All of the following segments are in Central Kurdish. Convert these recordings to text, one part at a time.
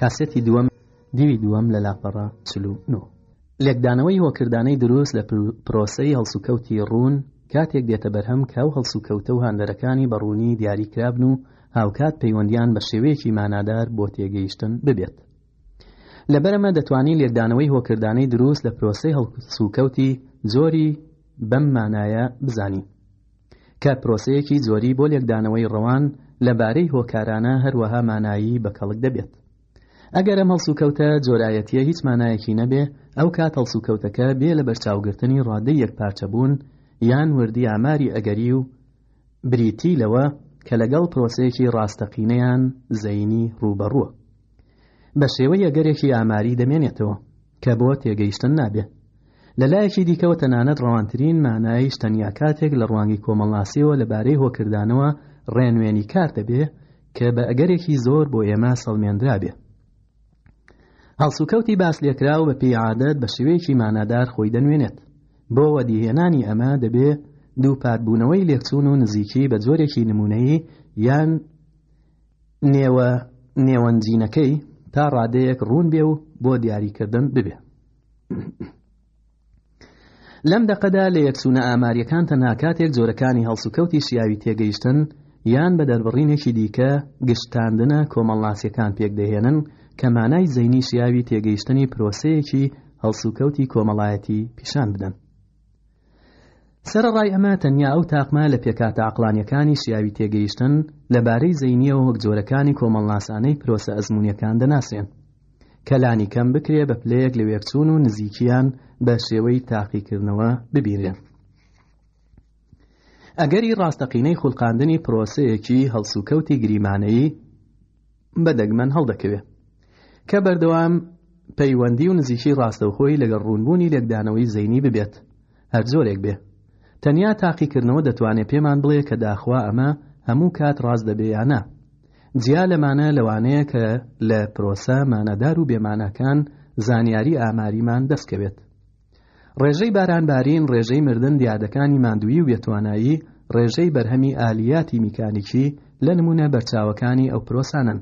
کاسێتی دووەم دیوی دووەم لە لاپەڕە چل و نۆ لێکدانەوەی هۆکردانەی دروست لە پرۆسەی هەڵسوکەوتی ڕوون کاتێک دێتە بەرهەم کە و هەڵسوکەوتە و هاندەرەکانی بەڕوونی دیاری کرابن و هاوکات پەیوەندیان بە شێوەیەکی مانادار بۆ تێگەیشتن ببێت لەبەرەمە دەتوانین لێکدانەوەی هۆکردانەی دروست لە پرۆسەی هەڵسوکەوتی زۆری بەم مانایە بزانین کە پرۆسەیەکی زۆری بۆ لێکدانەوەی ڕەوان لە بارەی هۆکارانە هەروەها مانایی بە کەڵک دەبێت. ئەگەر ئەم هەڵسوکەوتە جۆرایەتیە هیچ مانایەکی نەبێ ئەو کات هەڵسوکەوتەکە بێ لە بەرچاوگرتنی ڕادەی یەکپارچە بوون یان وردی ئاماری ئەگەری و بریتی لەوە کە لەگەڵ پرۆسەیەکی ڕاستەقینەیان زەینی ڕووبەڕووە بە شێوەی ئەگەرێکی ئاماری دەمێنێتەوە. کە بۆ تێگەیشتن نابێ. لە لایەکی دیکەوە تەنانەت ڕەوانترین مانایش تەنیا کاتێک لە ڕوانگەی کۆمەڵناسییەوە لە بارەی هۆکردانەوە ڕێنوێنی کار دەبێ کە بە ئەگەرێکی زۆر بۆ ئێمە سەڵمێندرابێ. هەڵسوکەوتی باسلێکراو بە پێی عادەت بە شێوەیەکی مانادار خۆی دەنوێنێت بۆ وەدیهێنانی ئەمە دەبێ دووپاتبوونەوەی لێکچوون و نزیکی بە جۆرێکی نمونەیی یان نێوە نێوەنجینەکەی تا ڕادەیەک ڕوون بێ و بۆ دیاریکردن ببێ لەم دەقەدا لە یەکسونە ئاماریەکان تەنها کاتێک جۆرەکانی هەڵسوکەوتی شیاوی تێگەیشتن یان بە دەربڕینێکی دیکە گشتاندنە کۆمەڵناسیەکان پێکدەهێنن کە مانای زەینی شیاوی تێگەیشتنی پرۆسەیەکی هەڵسوکەوتی کۆمەڵایەتی پیشان بدەن سەرەڕای ئەمە تەنیا ئەو تاقمە لە پێکهاتە عەقڵانیەکانی شیاوی تێگەیشتن لە بارەی زەینیەوە وەک جۆرەکانی کۆمەڵناسانەی پرۆسە ئەزمونیەکان دەناسرێن کە لانی کەم بکرێ بە پلەیەک لەوێکچون و نزیکیان بە شێوەی تاقیکردنەوە ببینرێن. ئەگەری ڕاستەقینەی خولقاندنی پرۆسەیەکی هەڵسوکەوتی گریمانەیی، بە دەگمەن هەڵدەکەوێ کە بەردەوام پەیوەندی و نزیکی ڕاستەوخۆی لەگەڵ ڕوونبوونی لێکدانەوەی زەینی ببێت هەر زۆرێک بێ تەنیا تاقیکردنەوە دەتوانێت پێمان بڵێ کە داخوا ئەمە هەموو کات ڕاست دەبێ یانە جیا لەمانە لەوانەیە کە لە پرۆسە مانادار و بێماناکان زانیاری ئاماریمان دەستکەوێت ڕێژەی بارانبارین، ڕێژەی مردن دیاردەکانی ماندوویی و بێتوانایی، ڕێژەی بەرهەمی ئالیاتی میکانیکی لە نموونە بەرچاوەکانی ئەو پرۆسانەن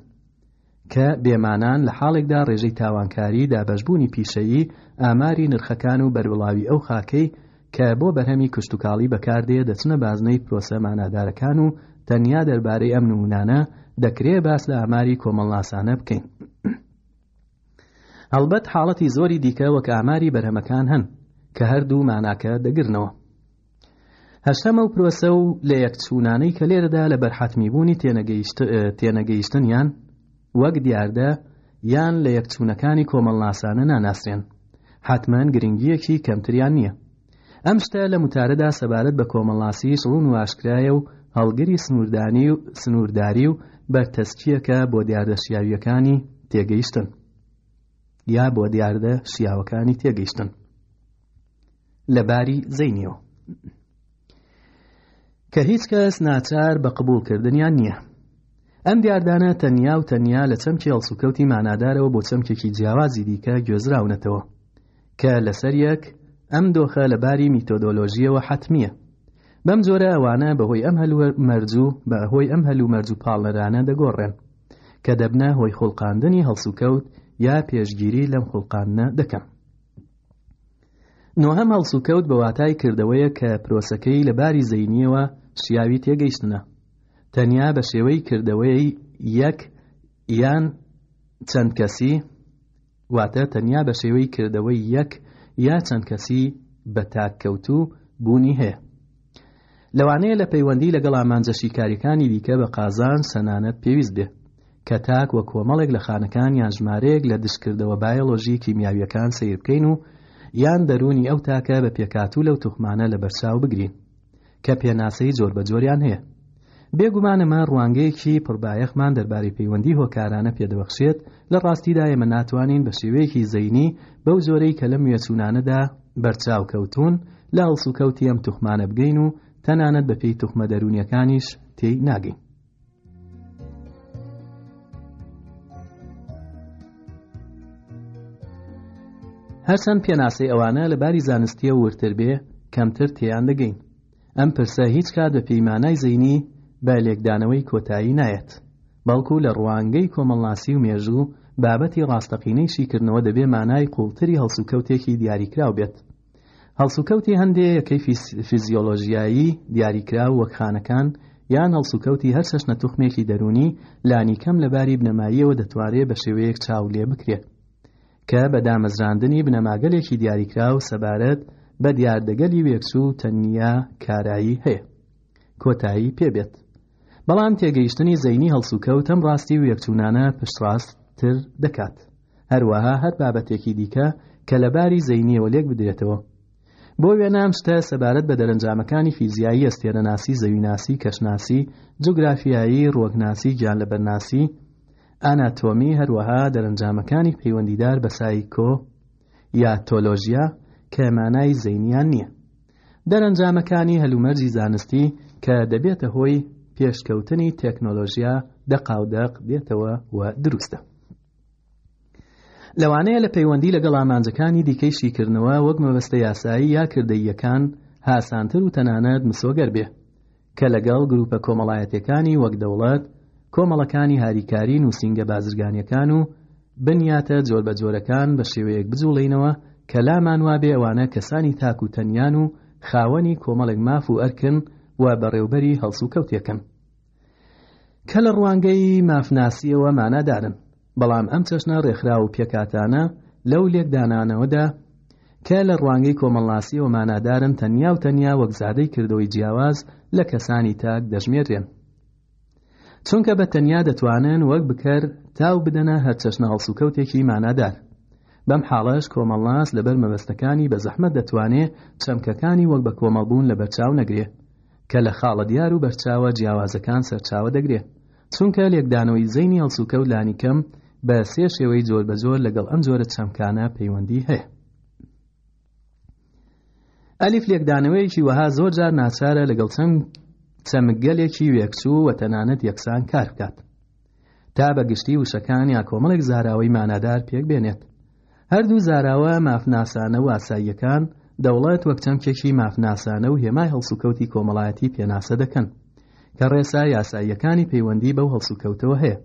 کە بێمانان لە حاڵێکدا ڕێژەی تاوانکاری، دابەشبوونی پیشەیی، ئاماری نرخەکان و بەروڵاوی ئەو خاکەی کە بۆ بەرهەمی کشتوکاڵی بەکاردێ دەچنە بازنەی پرۆسە مانادارەکان و تەنیا دەربارەی ئەم نموونانە دەکرێ باس لە ئاماری کۆمەڵناسانە بکەین. هەڵبەت حاڵەتی زۆری دیکە وەک ئاماری بەرهەمەکان هەن کە هەردوو ماناکە دەگرنەوە. هەشتەم ئەو پرۆسە و لەیەکچوونانەی کە لێرەدا لە بەرحەتمیبوونی تێنەگەیشتنیان وەک دیاردە یان لە یەکچوونەکانی کۆمەڵناسانە ناناسرێن حتمما گرنگیەکی کەمتریان نییە. ئەم شتە لەم وتارەدا سەبارەت بە کۆمەڵناسیش ڕوون و ئاشکرایە و هەڵگری سنووردانی و سنوورداری و بەرتەسکییەکە بۆ دیاردە شیاوییەکانی تێگەیشتن یا بۆ دیاردە شیاوەکانی تێگەیشتن لە باری زەینیەوە کە هیچ کەس ناچار بە قبولکردنیان نییە ئەم دیاردانە تەنیا و تەنیا لە چەمکی هەڵسوکەوتی مانادارەوە بۆ چەمکێکی جیاوازی دیکە گوێزراونەتەوە کە لەسەر یەک ئەم دۆخە لە باری میتۆدۆلۆژییەوە حەتمییە. بەم جۆرە ئەوانە بە هۆی ئەم هەلومەرج و بە هۆی ئەم هەلومەرج و پاڵنەرانە دەگۆڕێن، کە دەبنە هۆی خوڵقاندنی هەڵسوکەوت یا پێشگیری لەم خوڵقاندنە دەکەن. نۆهەم هەڵسوکەوت بە واتای کردەوەیە کە پرۆسەکەی لە باری زەینیەوە شیاوی تێگەیشتنە. تەنیا بە شێوەی کردەوەی یەک یان چەند کەسی واتە تەنیا بە شێوەی کردەوەی یەک یا چەند کەسی بە تاک کەوتوو بوونی هەیە لەوانەیە لە پەیوەندی لەگەڵ ئامانجە شیکاریەکانی دیکە بە قازان سەنانەت پێویست بێ کە تاک وە کۆمەڵێک لە خانەکان یان ژمارەیەک لە دشکردەوە بایۆلۆژی کیمیاویەکان سیر بکەین و یان دەروونی ئەو تاکە بە پێکاتوو لەو توخمانە لە بەرچاو بگرین کە پێناسەی جۆربەجۆریان هەیە. بێگومان ئەمە ڕوانگەیەکی پڕبایەخمان دەربارەی پەیوەندی هۆکارانە پێدەبەخشێت، لە ڕاستیدا ئێمە ناتوانین بە شێوەیەکی زەینی بەو جۆرەی کە لەم وێچوونانەدا بەرچاو کەوتوون لە هەڵسوکەوتی ئەم توخمانە بگەین و تەنانەت بەپێی توخمە دەروونییەکانیش تێی ناگەین. هەرچەند پێناسەی ئەوانە لە باری زانستیە ورتر بێ کەمتر تێیان دەگەین ئەم پرسە هیچ کات بە پەیمانای زەینی بە لێکدانەوەی کۆتایی نایەت بەڵکو لە ڕوانگەی کۆمەڵناسی و مێژوو بابەتی ڕاستەقینەی شیکردنەوە دەبێ مانای قوڵتری هەڵسوکەوتێکی دیاریکراو بێت هەڵسوکەوتی هەندێ یەکەی فیزیۆلۆژیایی دیاریکراو وەک خانەکان یان هەڵسوکەوتی هەر چەشنە توخمێکی دەروونی لانیکەم لە باری بنەماییەوە دەتوانرێ بە شێوەیەک چاو لێ بکرێت کە بە دامەزراندنی بنەماگەلێکی دیاریکراو سەبارەت بە دیاردەگەلی وێکچوو تەنیا کارایی هەیە کۆتایی پێبێت بەڵام تێگەیشتنی زەینی هەڵسوکەوتەم ڕاستی و یەکچوونانە پشتڕاستتر دەکات هەروەها هەر بابەتێکی دیکە کە لە باری زەینییەوە لێک بدرێتەوە. بۆ وێنە ئەم شتە سەبارەت بە دەرەنجامەکانی فیزیایی ئەستێرەناسی، زەویناسی، کەشناسی، جوگرافیایی، ڕووەکناسی، گیانلەبەرناسی، ئاناتۆمی، هەروەها دەرەنجامەکانی پەیوەندیدار بە سایکۆ یا تۆلۆژیا کە مانای زەینیان نییە. دەرەنجامەکانی هەلومەرجی زانستی کە دەبێتە هۆی پێشکەوتنی تەکنۆلۆژیا دەقاودەق دێتەوە و دروستە. لەوانەیە لە پەیوەندی لەگەڵ ئامانجەکانی دیکەی شیکردنەوە وەک مەبەستە یاسایی یا کردەییەکان هاسانتر و تەنانەت مسۆگەر بێ کە لەگەڵ گروپە کۆمەڵایەتەکانی وەک دەوڵەت کۆمەڵەکانی هاریکاری نووسینگە بازرگانیەکان و بنیاتە جۆر بە جۆرەکان بە شێوەیەک بجوڵینەوە کە لامان وابێ ئەوانە کەسانی تاک و تەنیان و خاوەنی کۆمەڵێک ماف و ئەرکن و بەڕێوبەری هەڵسوکەوتێکن کە لە ڕوانگەی مافناسییەوە مانادارن، بەڵام ئەم چەشنە ڕێکخراو و پێکهاتانە لەو لێکدانانەوەدا کە لە ڕوانگەی کۆمەڵناسییەوە مانادارن تەنیا و تەنیا وەک زادەی کردەوەی جیاواز لە کەسانی تاک دەژمێردرێن. چونکە بە تەنیا دەتوانن وەک بکەر تاو بدەنە هەرچەشنە هەڵسوکەوتێکی مانادار. بەم حاڵەش کۆمەڵناس لەبەر مەبەستەکانی بە زەحمەت دەتوانێ چەمکەکانی وەک بە کۆمەڵبوون لەبەرچاو نەگرێ. کە لە خاڵە دیار و بەرچاوە جیاوازەکان سەرچاوە دەگرێ، چونکە لێکدانەوەی زەینی هەڵسوکەوت لانیکەم بە سێ شێوەی جۆر بە جۆر لەگەڵ ئەم جۆرە چەمکانە پەیوەندی هەیە. ئەلیف لێکدانەوەیەکی وەها زۆر جار ناچارە لەگەڵ چەمک چەمکگەلێکی وێکچوو و تەنانەت یەکسان کار بکات. تا بە گشتی وشەکان یا کۆمەڵێک زاراوەی مانادار پێک بێنێت هەردوو زاراوە مافناسانە و ئاساییەکان دەوڵەت وەک چەمکێکی مافناسانە و هێمای هەڵسوکەوتی کۆمەڵایەتی پێناسە دەکەن کە ڕێسا یاساییەکانی پەیوەندی بەو هەڵسوکەوتەوە هەیە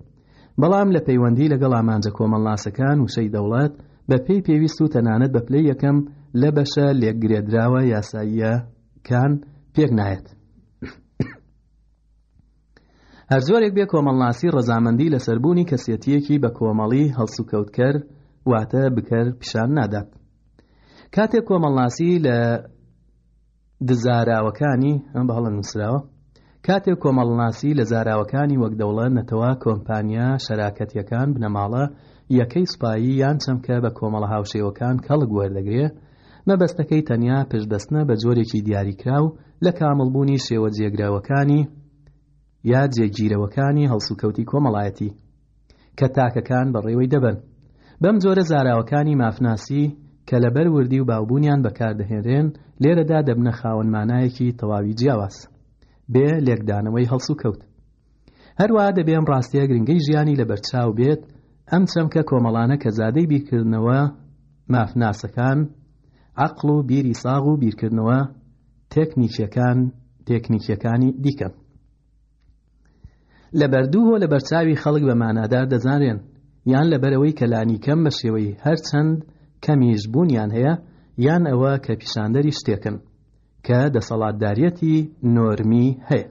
بەڵام لە پەیوەندی لەگەڵ ئامانجە کۆمەڵناسەکان وشەی دەوڵەت بە پێی پێویست و تەنانەت بە پلەی یەکەم لە بەشە لێکگرێدراوە یاساییەکان پێک نایەت هەرجۆرێک بێ کۆمەڵناسی ڕەزامەندی لەسەر بوونی کەسێتییەکی بە کۆمەڵی هەڵسوکەوتکەر واتە بکەر پیشان نادات کاتێک کۆمەڵناسی لە دزاراوەکانی ئەم بە هەڵە نووسراوە کاتێک کۆمەڵناسی لە زاراوەکانی وەک دەوڵە نەتەوە کۆمپانیا شەراکەتیەکان بنەماڵە یەکەی سوپایی یان چەمکە بە کۆمەڵە هاوشێوەکان کەڵک وەردەگرێ مەبەستەکەی تەنیا پشتبەستنە بە جۆرێکی دیاریکراو لە کامڵبوونی شێوە جێگرەوەکانی یا جێگیرەوەکانی هەڵسوکەوتی کۆمەڵایەتی کە تاکەکان بەڕێوەی دەبەن بەم جۆرە زاراوەکانی مافناسی کە لەبەر وردی و باوبوونیان بەکاردەهێنرێن لێرەدا دەبنە خاوەن مانایەکی تەواوی جیاواز بێ لێکدانەوەی هەڵسوکەوت هەروا دەبێ ئەم ڕاستیە گرنگەی ژیانی لە بەرچاو بێت ئەم چەمکە کۆمەڵانە کە زادەی بیرکردنەوە مافناسەکان عقل و بیری ساغ و بیرکردنەوە تێکنیکیەکان تێکنیکیەکانی دیکە لە بەردوو هۆ لە بەرچاوی خەڵک بە مانادار دەزانێن یان لەبەرەوەی کەلانی کەم بە شێوەی هەرچەند کەمیش بوونیان هەیە یان ئەوە کە پیشاندەری شتێکن کە دەسەڵاتداریەتی نۆرمی هەیە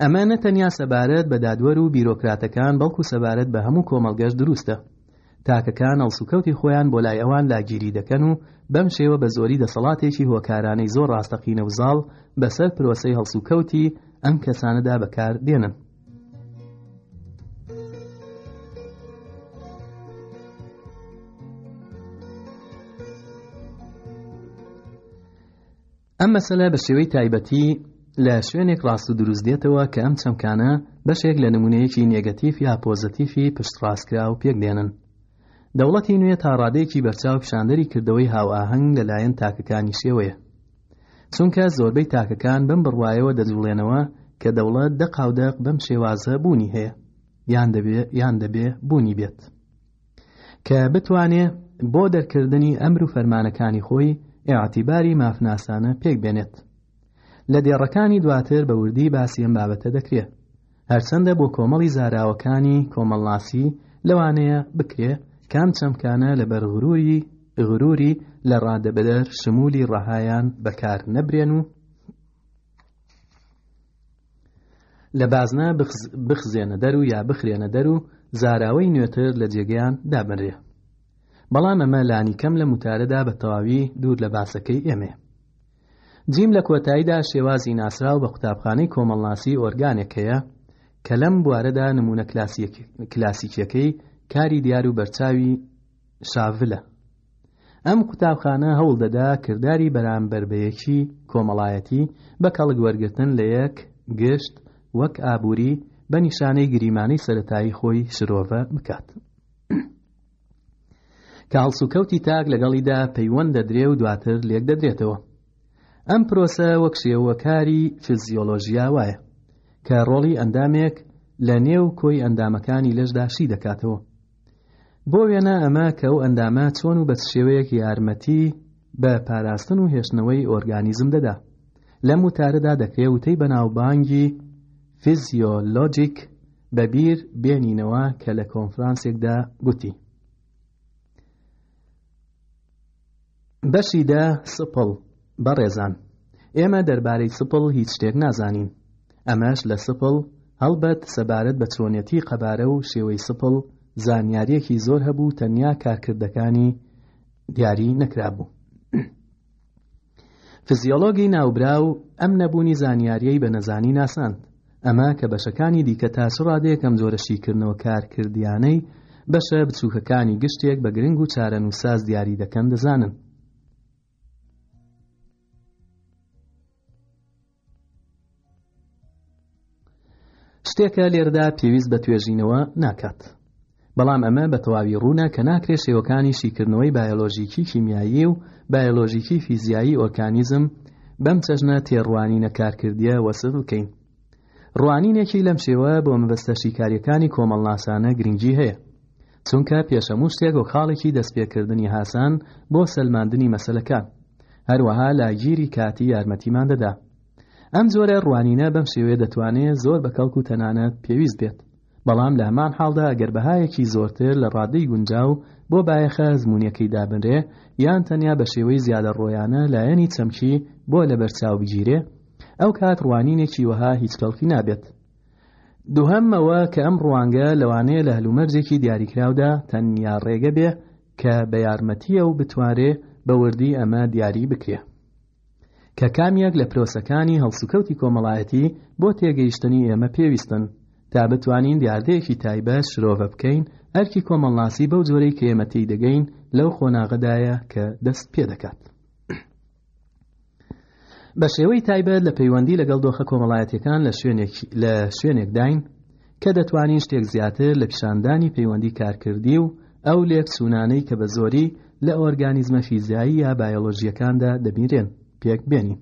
ئەمە نە تەنیا سەبارەت بە دادوەر و بیرۆکراتەکان بەڵکو سەبارەت بە هەموو کۆمەڵگەش دروستە تاکەکان هەڵسوکەوتی خۆیان بۆ لای ئەوان لاگیری دەکەن و بەم شێوە بە زۆری دەسەڵاتێکی هۆکارانەی زۆر ڕاستەقینە و زاڵ بەسەر پرۆسەی هەڵسوکەوتی ئەم کەسانەدا بەکار دێنن ئەم مەسەلە بە شێوەی تایبەتی لە شوێنێک ڕاست و دروست دێتەوە کە ئەم چەمکانە بەشێک لە نمونەیەکی نێگەتیف یا پۆزەتیفی پشتڕاستکرا و پێک دێنن دەوڵەتی نوێ تا ڕادەیەکی بەرچاو پیشاندەری کردەوەی هاوئاهەنگ لەلایەن تاکەکانی شێوەیە چونکە زۆربەی تاکەکان بەم بڕواایەوە دەجوڵێنەوە کە دەوڵەت دەقاودەق بەم شێوازە بوونی هەیە یان دەبێ یان دەبێ بوونی بێت کە بتوانێ بۆ دەرکردنی ئەمر و فەرمانەکانی خۆی ئێعتیباری مافناسانە پێک بێنێت لە دێڕەکانی دواتر بە وردی باسی ئەم بابەتە دەکرێ هەرچەندە بۆ کۆمەڵی زاراوەکانی کۆمەڵناسی لەوانەیە بکرێ کام چەمکانە لە بەرغروری غروری لە ڕادەبەدەر شمولی ڕەهایان بەکار نەبرێن و لە بازنە بخزێنە دەر و یا بخرێنە دەر و زاراوەی نوێتر لە جێگەیان دابنرێ بەڵام ئەمە لانیکەم لە متارەدا بە تەواوی دوور لە باسەکەی ئێمێ جیم لە کۆتاییدا شێوازی ناسراو بە قوتابخانەی کۆمەڵناسی ئۆرگانێک هەیە کە لەم بوارەدا نمونە کلاسیکیەکەی کاری دیار و بەرچاوی شاڤلە ئەم قوتابخانە هەوڵ دەدا کرداری بەرامبەر بە یەکی کۆمەڵایەتی بە کەڵک وەرگرتن لە یەک گشت وەک ئابووری بە نیشانەی گریمانەی سەرەتایی خۆی شرۆڤە بکات کە هەڵسوکەوتی تاک لەگەڵیدا پەیوەند دەدرێ و دواتر لێک دەدرێتەوە ئەم پرۆسە وەک شێوەکاری فیزیۆلۆژیا وایە کە ڕۆڵی ئەندامێک لە نێو کۆی ئەندامەکانی لەشداشی دەکاتەوە بۆ وێنە ئەمە کە ئەو ئەندامە چۆن و بە چ شێوەیەک یارمەتی بە پاراستن و هێشتنەوەی ئۆرگانیزم دەدا لەم وتارەدا دەکرێ وتەی بەناوبانگی فیزیۆلۆجیک بەبیر بێنینەوە کە لە کۆنفرانسێکدا گوتی بەشی دە سپڵ بەڕێزان ئێمە دەربارەی سپڵ هیچ شتێک نازانین ئەمەش لە سپڵ هەڵبەت سەبارەت بە چۆنیەتی قەبارە و شێوەی سپڵ زانیاریەکی زۆر هەبوو تەنیا کارکردەکانی دیاری نەکرابوو فزیۆلۆگی ناوبراو ئەم نەبوونی زانیاریەی بە نەزانی ناساند، ئەمە کە بەشەکانی دیکە تا چ ڕادەیەک ئەم جۆرە شیکردنەوە کارکردیانەی بەشە بچووکەکانی گشتێک بە گرنگ و چارەنووسساز دیاری دەکەن دەزانن. شتێکە لێردا پێویست بە توێژینەوە ناکات بەڵام ئەمە بە تەواوی ڕوونە کە ناکرێ شێوەکانی شیکردنەوەی بایۆلۆژیکی کیمیایی و بایۆلۆژیکی فیزیایی ئۆرکانیزم بەم چەژنە تێڕوانینە کارکردە وەسف بکەین ڕوانینێکی لەم شێوە بۆ مەبەستە شیکاریەکانی کۆمەڵناسانە گرنگی هەیە چونکە پێش هەموو شتێک و خاڵێکی دەستپێکردنی هاسان بۆ سەلماندنی مەسەلەکە، هەروەها لە گیری کاتی یارمەتیمان دەدا. ئەم جۆرە ڕوانینە بەم شێوەیە دەتوانێ زۆر بە کەڵک و تەنانەت پێویست بێت، بەڵام لە هەمان حاڵدا ئەگەر بەهایەکی زۆرتر لە ڕادەی گونجاو بۆ بایەخە ئەزموونیەکەی دابنرێ یان تەنیا بە شێوەی زیادەڕۆیانە لایەنی چەمکی بۆ لەبەرچاو بگیرێ، ئەوکات ڕوانینێکی وەها هیچ کەڵکی نابێت. دووهەم ئەوە کە ئەم ڕوانگە لەوانەیە لە هەلومەرجێکی دیاریکراودا تەنیا ڕێگە بێ کە بە یارمەتیە و بتوارێ بە وردی ئەمە دیاری بکرێ کە کامیەک لە پرۆسەکانی هەڵسوکەوتی کۆمەڵایەتی بۆ تێگەیشتنی ئێمە پێویستن تا بتوانین دیاردەیەکی تایبەت شرۆڤە بکەین ئەرکی کۆمەڵناسی بەو جۆرەی کە ئێمەتی دەگەین لەو قۆناغەدایە کە دەست پێ دەکات بە شێوەی تایبەت لە پەیوەندی لەگەڵ دۆخە کۆمەڵایەتیەکان لە شوێنێک لە شوێنێک داین کە دەتوانین شتێک زیاتر لە پیشاندانی پەیوەندی کارکردی و ئەو لێک سوونانەی کە بە زۆری لە ئۆرگانیزمە فیزایی یا بایۆلۆژیەکاندا دەبینرێن پێک بێنین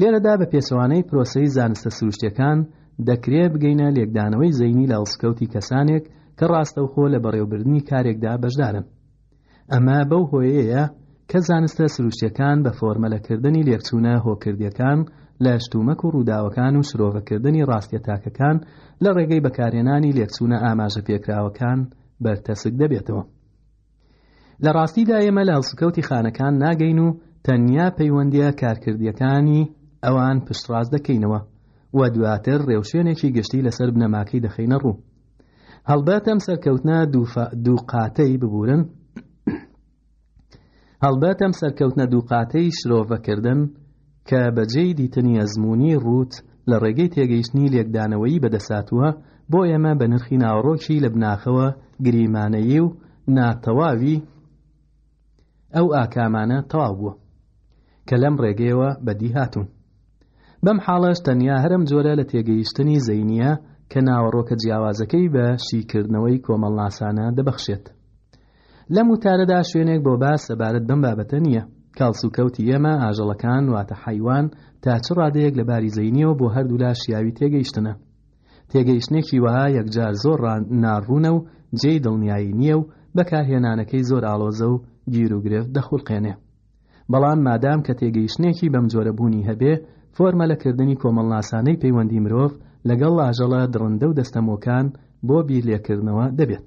لێرەدا بە پێچەوانەی پرۆسەی زانستە سروشتەکان دەکرێ بگەینە لێکدانەوەی زەینی لە ئەڵسکەوتی کەسانێک کە ڕاستەوخۆ لە بەڕێوبردنی کارێکدا بەشدارن ئەمە بەو هۆیەیە کە زانستە سروشتیەکان بە فۆرمەلەکردنی لێکچوونە هۆکردیەکان لە شتومەک و ڕووداوەکان و شرۆڤەکردنی ڕاستیە تاکەکان لە ڕێگەی بەکارهێنانی لێکچوونە ئاماژە پێکراوەکان بەرتەسک دەبێتەوە لە ڕاستیدا ئێمە لە هەڵسوکەوتی خانەکان ناگەین و تەنیا پەیوەندیە کارکردیەکانی ئەوان پشتڕاست دەکەینەوە و دواتر ڕێوشوێنێکی گشتی لەسەر بنەماکەی دەخینە ڕوو هەڵبەت ئەم سەرکەوتنە دووقاتەی ببورن هەڵبەت ئەم سەرکەوتنە دووقاتەی شرۆڤەکردن کە بەجێی دیتنی ئەزمموی ڕوت لە ڕێگەی تێگەیشتنی لێکدانەوەی بەدەساتووە بۆ ئێمە بە نرخی ناوەڕۆکی لە بناخەوە گریمانەیی و ناتەواوی ئەو ئاکامانە تەواو بووە کە لەم ڕێگەیەوە بەدی هاتوون. بەم حاڵەش تەنیا هەر ئەم جۆرە لە تێگەیشتنی زەینییە کە ناوەڕۆکە جیاوازەکەی بە شیکردنەوەی کۆمەڵناسانە دەبەخشێت. لەم وتارەدا شوێنێک بۆ باس سەبارەت بەم بابەتە نییە. کەڵسوکەوتی ئێمە ئاژەڵەکان واتە حەیوان تا چ ڕادەیەک لە باری زەینیەوە بۆ هەردوولا شیاوی تێگەیشتنە. تێگەیشتنێکی وەها یەکجار زۆر ناڕوونە و جێی دڵنیایی نییە و بەکارهێنانەکەی زۆر ئاڵۆزە و گیروگرفت دەخولقێنێ. بەڵام مادام کە تێگەیشتنێکی بەم جۆرە بوونی هەبێ، فۆرمەلە کردنی کۆمەڵناسانەی پەیوەندی مرۆڤ لەگەڵ لاژەڵە دڕندە و دەستەمۆکان بۆ بیرلێکردنەوە دەبێت.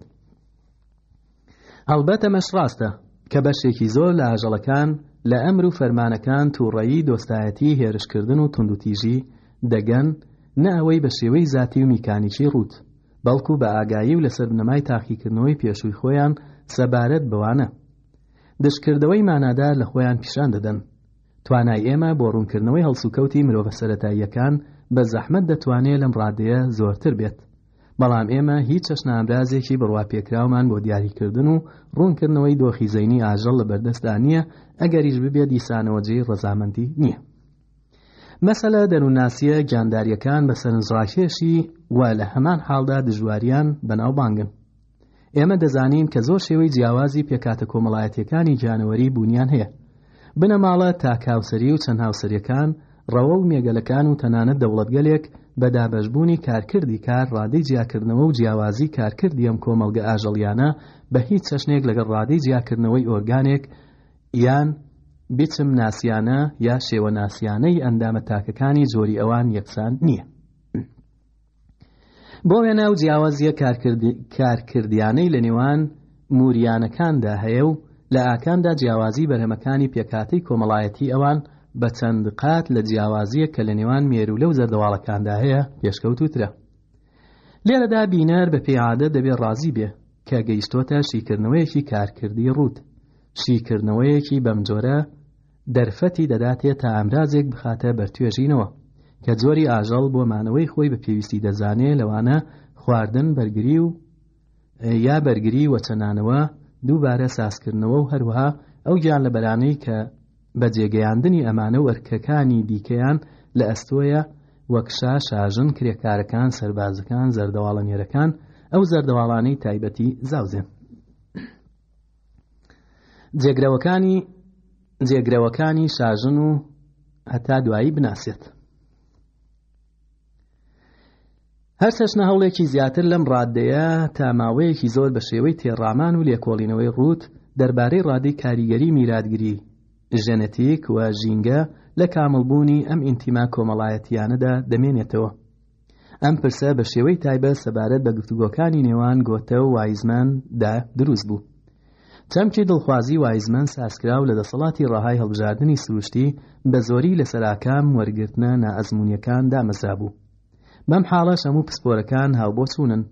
هەڵبەت ئەمەش ڕاستە کە بەشێکی زۆر لە ئاژەڵەکان لە ئەمر و فەرمانەکان تووڕەیی دۆستایەتیی هێرشکردن و توندوتیژی دەگەن، نە ئەوەی بە شێوەی زاتی و میکانیکی ڕووت، بەڵکو بە ئاگایی و لەسەر بنەمای تاقیکردنەوەی پێشووی خۆیان سەبارەت بەوانە دژکردەوەی مانادار لە خۆیان پیشان دەدەن. توانای ئێمە بۆ ڕوونکردنەوەی هەڵسوکەوتی مرۆڤە سەرەتاییەکان بە زەحمەت دەتوانێ لەم ڕادەیە زۆرتر بێت. بەڵام ئێمە هیچ چەشنە ئامرازێکی بڕوا پێکراومان بۆ دیاریکردن و ڕوونکردنەوەی دۆخی زەینی ئاژەڵ لە بەردەستدا نییە ئەگەریش ببێت دیسانەوە جێی ڕەزامەندی نییە مەسەلە دەروونناسیە گیانداریەکان بە سەرنجڕاکێشی و لە هەمان حاڵدا دژواریان بەناو بانگن ئێمە دەزانین کە زۆر شێوەی جیاوازی پێکهاتە کۆمەڵایەتییەکانی گیانەوەری بوونیان هەیە، بنەماڵە، تاک هاوسەری و چەند هاوسەرییەکان، ڕەوە و مێگەلەکان و تەنانەت دەوڵەتگەلێک، بە دابەشبوونی کارکردی کار ڕادەی جیاکردنەوە و جیاوازی کارکردی ئەم کۆمەڵگە ئاژەڵییانە بە هیچ چەشنێک لەگەڵ ڕادەی جیاکردنەوەی ئۆرگانێک یان بیچم ناسیانە یا شێوەناسیانەی ئەندامە تاکەکانی جۆری ئەوان یەکسان نییە. بۆ وێنە ئەو جیاوازیە کارکردیانەی لە نێوان موریانەکاندا هەیە و لە ئاکامدا جیاوازی بەرهەمەکانی پێکاتەی کۆمەڵایەتی ئەوان بە چەند قات لە جیاوازیە کە لە نێوان مێرولە و زەردەواڵەکاندا هەیە پێشکەوتوترە لێرەدا بینەر بە پێیادە دەبێ ڕازی بێ کە گەیشتۆتە شیکردنەوەیەکی کارکردی ڕوت شیکردنەوەیەکی بەمجۆرە دەرفەتی دەداتێ تا ئامرازێک بخاتە بەر توێژینەوە کە جۆری ئاژەڵ بۆ مانەوەی خۆی بە پێویستی دەزانێ لەوانە خواردن بەرگری و یا بەرگری وەچەنانەوە دووبارە سازکردنەوە و هەروەها ئەو گیانلەبەرانەی کە بە جێگەیاندنی ئەمانە و ئەرکەکانی دیکەیان لە ئەستۆیە وەک شا شاژن کرێکارەکان سەربازەکان زەردەواڵە نێرەکان ئەو زەردەواڵانەی تایبەتی زاوزێن جێگرەوەکانی جێگرەوەکانی شاژن و هەتا دوایی بناسێت هەر چەشنە هەوڵێکی زیاتر لەم ڕادەیە تا ماوەیەکی زۆر بە شێوەی تێڕامان و لێکۆڵینەوەی ڕووت دەربارەی ڕادەی کاریگەری میراتگری ژەنەتیک و ژینگە لە کامڵبوونی ئەم ئینتیما کۆمەڵایەتیانەدا دەمێنێتەوە ئەم پرسە بە شێوەی تایبە سەبارەت بە گفتوگۆکانی نێوان گۆتە و وایزمان دا دروست بوو چەمکی دڵخوازی وایزمان سازکراو لە دەسەڵاتی ڕەهای هەڵبژاردننی سروشتی بە زۆری لە سەراکام وەرگرتنە نائەزمونیەکان دامەزرا بوو بەم حاڵە شەموو پسپۆرەکان هاوبۆچوونن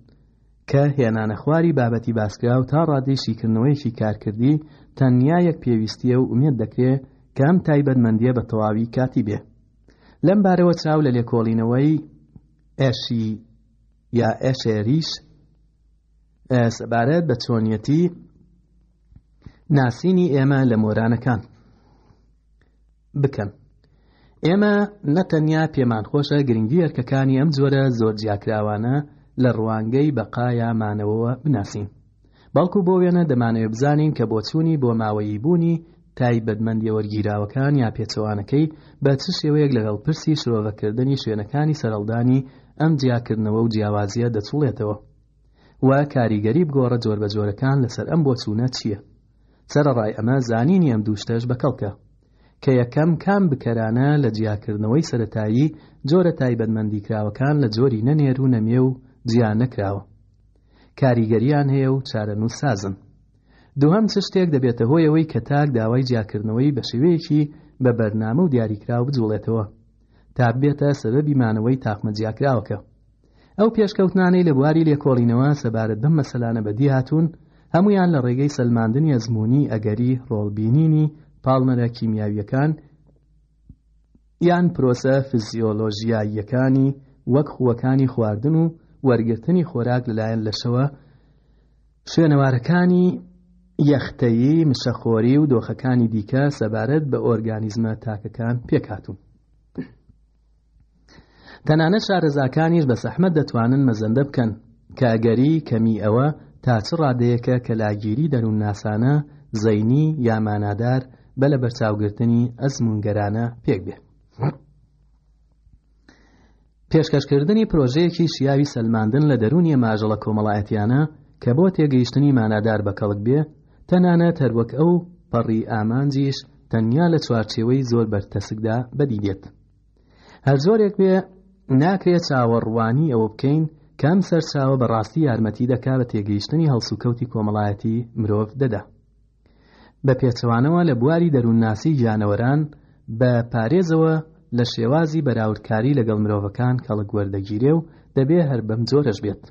کە هێنانە خواری بابەتی باسکراو تا ڕادەی شیکردنەوەیەکی کارکردی تەنیا یەک پێویستیە و ئومێت دەکرێ کە ئەم تایبەتمەندیە بە تەواوی کاتی بێ لەم بارەوە چاو لە لێکۆڵینەوەی ئێشی یا ئێشێریش سەبارەت بە چۆنیەتی ناسینی ئێمە لە مۆرانەکان بکەن ئێمە نەتەنیا پێمان خۆشە گرنگی ئەرکەکانی ئەم جۆرە زۆر جیاکراوانە لە ڕوانگەی بەقایا مانەوەوە بناسین بەڵکو بۆ وێنە دەمانەوێ بزانین کە بۆچوونی بۆماوەییبوونی تایبەتمەندییە وەرگیراوەکان یا پێچەوانەکەی بە چ شێوەیەک لەگەڵ پرسی شرۆڤەکردنی شوێنەکانی سەرەڵدانی ئەم جیاکردنەوە و جیاوازییە دەچوڵێتەوە و کاریگەری بگۆڕە جۆربەجۆرەکان لەسەر ئەم بۆچوونە چییە؟ سەرەڕای ئەمە زانینی ئەم دوو شتەش بەکەڵکە کە یەکەم کام بکەرانە لە جیاکردنەوەی سەرەتایی جۆرە تایبەتمەندیکراوەکان لە جۆری نەنێر و نەمێ و جیا نەکراوە کاریگەریان هەیە و چارەنووسسازن. دووهەم چ شتێک دەبێتە هۆی ئەوەی کە تاک داوای جیاکردنەوەی بە شێوەیەکی بە بەرنامە و دیاریکراو بجوڵێتەوە تا ببێتە سەبەبی مانەوەی تاقمە جیاکراوەکە؟ ئەو پێشکەوتنانەی لە بواری لێکۆڵینەوە سەبارەت بەم مەسەلانە بەدی هاتوون هەمویان لە ڕێگەی سەلماندنی ئەزموونی ئەگەری ڕۆڵبینینی پاڵنەرە کیمیاوییەکان یان پرۆسە فزیۆلۆژیاییەکانی وەک خووەکانی خواردن و وەرگرتنی خۆراک لەلایەن لەشەوە، شوێنەوارەکانی یەختەیی، مشەخۆری و دۆخەکانی دیکە سەبارەت بە ئۆرگانیزمە تاکەکان پێکهاتوون. تەنانەت شارەزاکانیش بە سەحمەت دەتوانن مەزەندە بکەن کە ئەگەری کەمی ئەوە تا چ ڕادەیەکە کە لاگیری دەروونناسانە، زەینی یا مانادار بە لەبەرچاوگرتنی ئەزموونگەرانە پێک بێ. پێشکەشکردنی پرۆژەیەکی شیاوی سەلماندن لە دەروونیە ماژەڵە کۆمەڵایەتیانە کە بۆ تێگەیشتنی مانادار بە کەڵک بێ تەنانە تەروەک ئەو پەڕی ئامانجیش تەنیا لە چوارچێوەی زۆر بەرتەسکدا بەدی دێت هەر جۆرێک بێ ناکرێ چاوەڕوانی ئەوە بکەین کە ئەم سەرچاوە بەڕاستی یارمەتی دەکا بە تێگەیشتنی هەڵسوکەوتی کۆمەڵایەتی مرۆڤ دەدا بە پێچەوانەوە لە بواری دەروونناسی گیانەوەران بە پارێزەوە لە شێوازی بەراوردکاری لەگەڵ مرۆڤەکان کەڵک وەردەگیرێ و دەبێ هەر بەم جۆرەش بێت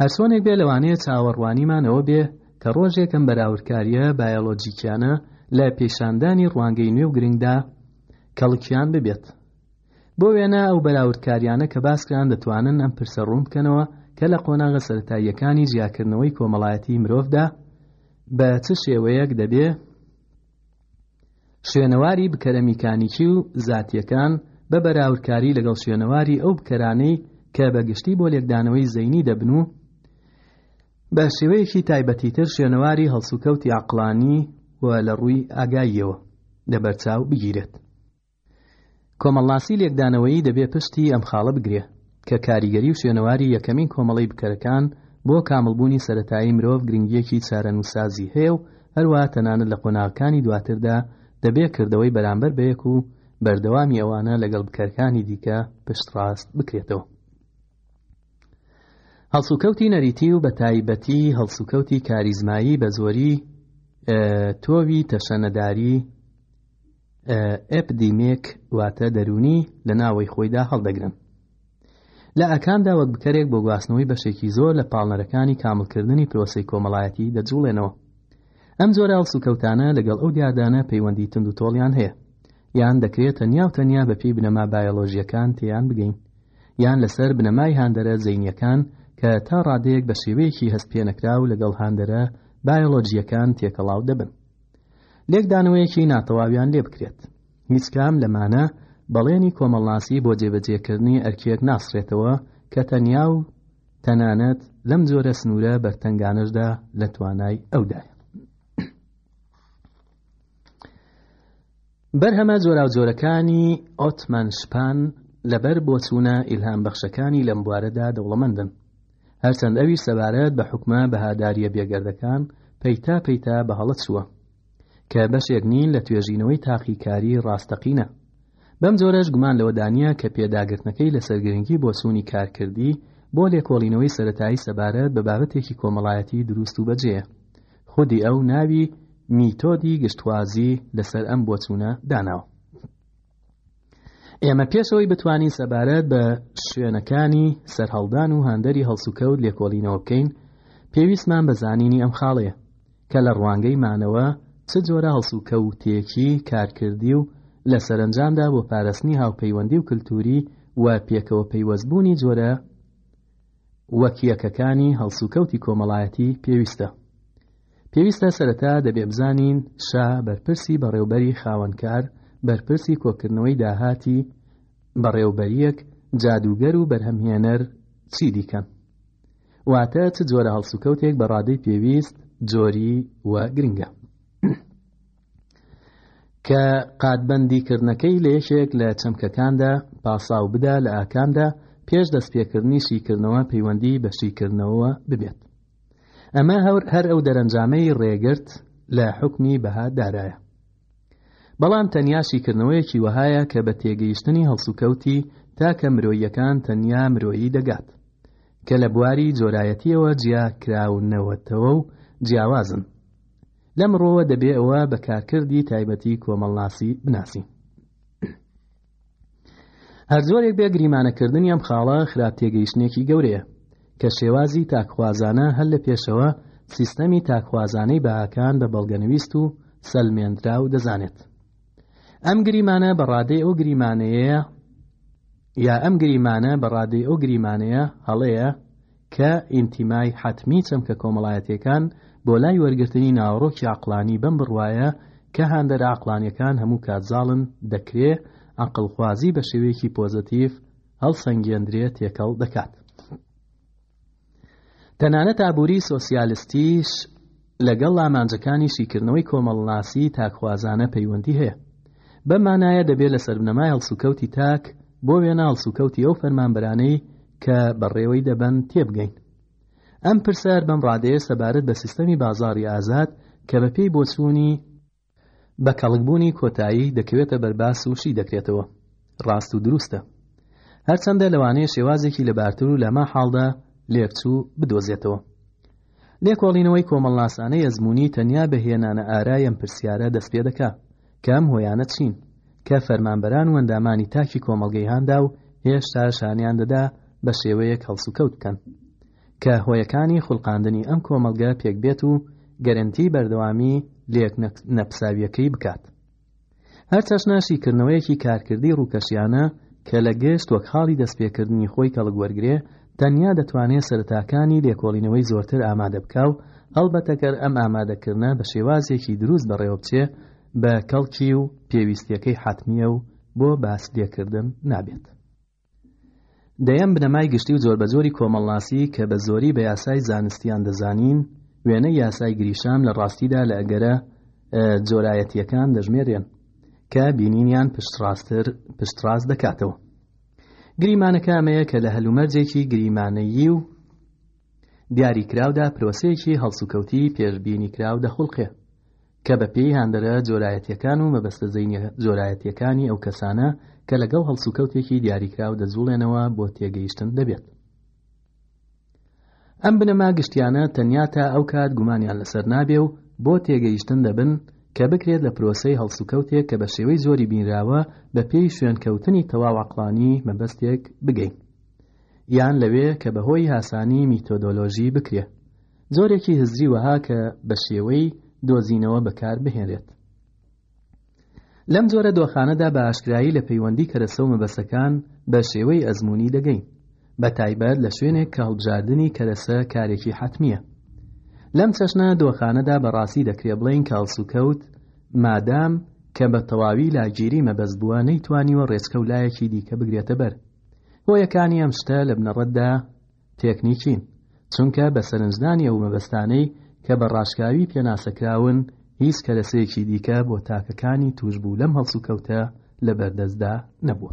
هەرچۆنێک بێ لەوانەیە چاوەڕوانیمان ئەوە بێ کە ڕۆژێک ئەم بەراوردکارییە بایۆلۆجیکیانە لە پێشاندانی ڕوانگەی نوێ و گرنگدا کەڵکیان ببێت بۆ وێنە ئەو بەراوردکاریانە کە باسکران دەتوانن ئەم پرسە ڕوون بکەنەوە کە لە قۆناغە سەتاییەکانی جیاکردنەوەی کۆمەڵایەتی مرۆڤدا بە چ شێوەیەک دەبێ شوێنەواری بکەرە میکانیکی و زاتیەکان بە بەراوردکاری لەگەڵ شوێنەواری ئەو بکەرانەی کە بە گشتی بۆ لێکدانەوەی زەینی دەبن و بە شێوەیەکی تایبەتیتر شوێنەواری هەڵسوکەوتی عقلانی و لە ڕووی ئاگاییەوە لەبەرچاو بگیرێت کۆمەڵناسی لێکدانەوەیی دەبێ پشتی ئەم خاڵە بگرێ کە کاریگەری و شوێنەواری یەکەمین کۆمەڵەی بکەرەکان بۆ کامڵبوونی سەرەتایی مرۆڤ گرنگییەکی چارەنووسسازی هەیە و هەروەها تەنانەت لە قۆناغەکانی دواتردا دەبێ کردەوەی بەرامبەر بە یەک و بەردەوامی ئەوانە لەگەڵ بکەرەکانی دیکە پشتڕاست بکرێتەوە. هەڵسوکەوتی نەریتی و بە تایبەتی هەڵسوکەوتی کاریزمایی بە زۆری تۆوی تەشەنەداری ئەپدیمێک واتە دەرونی لە ناوەی خۆیدا هەڵدەگرن لە ئەکاندا وەک بکەرێک بۆ گواستنەوەی بەشێکی زۆر لە پاڵنەرەکانی کاملکردنی پرۆسی کۆمەڵایەتی دەجوڵێنەوە ئەم جۆرە هەڵسوکەوتانە لەگەڵ ئەو دیاردانە پەیوەندی تند و تۆڵیان هەیە یان دەکرێت تەنیا و تەنیا بە پێی بنەما بایۆلۆژیەکان تێیان بگەین یان لەسەر بنەمای هاندەرە زەینیەکان کە تا ڕادەیەک بە شێوەیەکی هەست پێنەکراو لەگەڵ هاندەرە بایۆلۆجیەکان تێکەڵاو دەبن لێکدانەوەیەکی ناتەواویان لێ بکرێت هیچ کام لەمانە بەڵێنی کۆمەڵناسی بۆ جێبەجێکردنی ئەرکێک ناسرێتەوە کە تەنیا و تەنانەت لەم جۆرە سنوورە بەرتەنگانەشدا لە توانای ئەودایە بەرهەمە جۆراوجۆرەکانی ئۆتمان شپان لەبەر بۆچوونە ئیلهامبەخشەکانی لەم بوارەدا دەوڵەمەندن، هەرچەند ئەویش سەبارەت بە حوکمە بەهادارییە بێگەردەکان پەیتا پەیتا بە هەڵە چووە، کە بەشێک نین لە توێژینەوەی تاقیکاریی ڕاستەقینە. بەم جۆرەش گومان لەوەدا نییە کە پێداگرتنەکەی لەسەر گرنگی بۆچوونی کارکردی بۆ لێکۆڵینەوەی سەرەتایی سەبارەت بە بابەتێکی کۆمەڵایەتی دروست و بەجێیە. خودی ئەو ناوی میتۆدی گشتوازی لەسەر ئەم بۆچوونە داناوە ئێمە پێشەوەی بتوانین سەبارەت بە شوێنەکانی سەرهەڵدان و هاندەری هەڵسوکەوت لێکۆڵینەوە بکەین پێویستمان بە زانینی ئەم خاڵەیە کە لە ڕوانگەی مانەوە چ جۆرە هەڵسوکەوتێکی کارکردی و لە سەرنجامدا بۆ پارستنی هاوپەیوەندی و کللتوری و پێکەوە پەیوەستبوونی جۆرە وەک یەکەکانی هەڵسوکەوتی کۆمەڵایەتی پێویستە. پێویستە سەرەتا دەبێ بزانین شا بەرپرسی بەڕێوبەری خاوەنکار بەرپرسی کۆکردنەوەی داهاتی بەڕێوبەریەک جادووگەر و بەرهەمهێنەر چی دیکەن واتە چ جۆرە هەڵسوکەوتێک بە ڕادەی پێویست جۆری و گرنگە. کە قاتبەندی کردنەکەی لە یەکێک لە چەمکەکاندا پاساو بدا لە ئاکامدا پێش دەستپێکردنی شیکردنەوە پەیوەندی بە شیکردنەوە ببێت ئەمە هەور هەر ئەو دەرەنجامەی ڕێگرت لە حکمی بەها دارایە بەڵام تەنیا شیکردنەوەیەکی وەهایە کە بە تێگەیشتنی هەڵسوکەوتی تاکە مرۆیەکان تەنیا مرۆیی دەگات کە لە بواری جۆرایەتیەوە جیا کراونەوەتەوە و جیاوازن لەم ڕۆوە دەبێ ئەوە بە کارکردی تایبەتی کۆمەڵناسی بناسین هەر زۆرێک بێ گریمانەکردنی ئەم خاڵە خراپ تێگەیشتنێکی گەورەیە کە شێوازی تاکخوازانە هەر لە پێشەوە سیستەمی تاکخوازانەی بەهاکان بە بەڵگەنویست و سەلمێنرا و دەزانێت ئەم گریمانە بە ڕادەی ئەو گریمانەیە یا ئەم گریمانە بە ڕادەی ئەو گریمانەیە هەڵەیە کە ئینتیمای حەتمی چەمکە کۆمەڵایەتیەکان بۆ لای وەرگرتنی ناوەڕۆکی عەقڵانی بەم بڕوایە کە هاندەرە عەقڵانیەکان هەموو کات زاڵن دەکرێ عەقڵخوازی بە شێوەیەکی پۆزەتیڤ هەڵسەنگێندرێ تێکەڵ دەکات. تەنانەت ئابووری سۆسیالستیش لەگەڵ ئامانجەکانی شیکردنەوەی کۆمەڵناسیی تاکخوازانە پەیوەندی هەیە. بەم مانایە دەبێ لە سەربنەمای هەڵسوکەوتی تاک بۆ وێنە هەڵسوکەوتی ئەو فەرمانبەرانەی کە بەڕێوەی دەبەن تێبگەین. ئەم پرسە هەر بەم ڕادەیە سەبارەت بە سیستەمی بازاڕی ئازاد کە بەپێی بۆچوونی، بە کەڵکبوونی کۆتایی دەکەوێتە بەر باس و شی دەکرێتەوە. ڕاست و دروستە. هەرچەندە لەوانەیە شێوازێکی لەبارتر و لە مەحاڵدا لێکچوو بدۆزێتەوە. لێکۆڵینەوەی کۆمەڵناسانەی ئەزموونی تەنیا بە هێنانەئارای ئەم پرسیارە دەست پێ دەکا کە ئەم هۆیانە چین کە فەرمانبەران و ئەندامانی تاکی کۆمەڵگەی هاندا و هێشتا شانیان دەدا بە شێوەیەک هەڵسوکەوت بکەن. کە هۆیەکانی خولقاندنی ئەم کۆمەڵگە پێکبێت و گەرەنتی بەردەوامی لێک نەپساویەکەی بکات. هەر چەشنە شیکردنەوەیەکی کارکردی ڕووکەشیانە کە لە گشت وەک خاڵی دەستپێکردنی خۆی کەڵک وەرگرێ تەنیا دەتوانێ سەرەتاکانی لێکۆڵینەوەی زۆرتر ئامادە بکا و هەڵبەتە گەر ئەم ئامادەکردنە بە شێوازێکی دروست بەڕێوە بچێ بە کەڵکی و پێویستیەکەی حەتمیە و بۆ باس لێکردن نابێت. دەیەم بنەمای گشتی و جۆربەجۆری کۆمەڵناسی کە بە زۆری بە یاسای زانستیان دەزانین، وێنەی یاسای گریشام لە ڕاستیدا لە ئەگەرە جۆرایەتییەکان دەژمێرێن کە بینینیان پشتڕاستر پشتڕاست دەکاتەوە. گریمانەکە ئەمەیە کە لە هەلومەرجێکی گریمانەیی و دیاری کراودا پرۆسەیەکی هەڵسوکەوتی پێشببینی کراو دەخڵقێ. کە بە پێی هاندەرە جۆرایەتییەکان و مەبەستە زەینیە جۆرایەتییەکانی ئەو کەسانە کە لە گەڵ هەڵسوکەوتێکی دیاریکراو دەجووڵێنەوە بۆ تێگەیشتن دەبێت. ئەم بنەما گشتیانە تەنیا تا ئەو کات گومانیان لەسەر نابێ و بۆ تێگەیشتن دەبن کە بکرێت لە پرۆسەی هەڵسوکەوتێک کە بە شێوەی زۆری بینراوە بە پێی شوێنکەوتنی تەواو عقلانی مەبەستێک بگەین. یان لەوێ کە بە هۆی هاسانی میتۆدۆلۆژی بکرێ. جۆرێکی هزری وەها کە بە شێوەی دۆزینەوە بەکار بهێنرێت لەم جۆرە دۆخانەدا بە ئاشکرایی لە پەیوەندی کەرەسە و مەبەسەکان بە شێوەی ئەزمموی دەگەین بە تایبەت لە شوێنێک کە هەڵبژاردننی کەرەسە کارێکی حتممیە لەم چەشنە دۆخانەدا بەڕاستی دەکرێ بڵین کاڵسوکەوت مادام کە بە تەواوی لاگیری مەبەز بووە نەیتوانیوە ڕێچکە و لایەکی دیکە بگرێتە بەر هۆیەکانی ئەم شتە لە بنەڕەتدا تێکنیکین، چونکە بە سەرنجدانی ئەو مەبەستانەی کە بە ڕاشکاوی پێناسەکراون، هیچ کەرەسەیەکی دیکە بۆ تاکەکانی تووشبوو لەم هەڵسوکەوتە لە بەردەستدا نەبووە.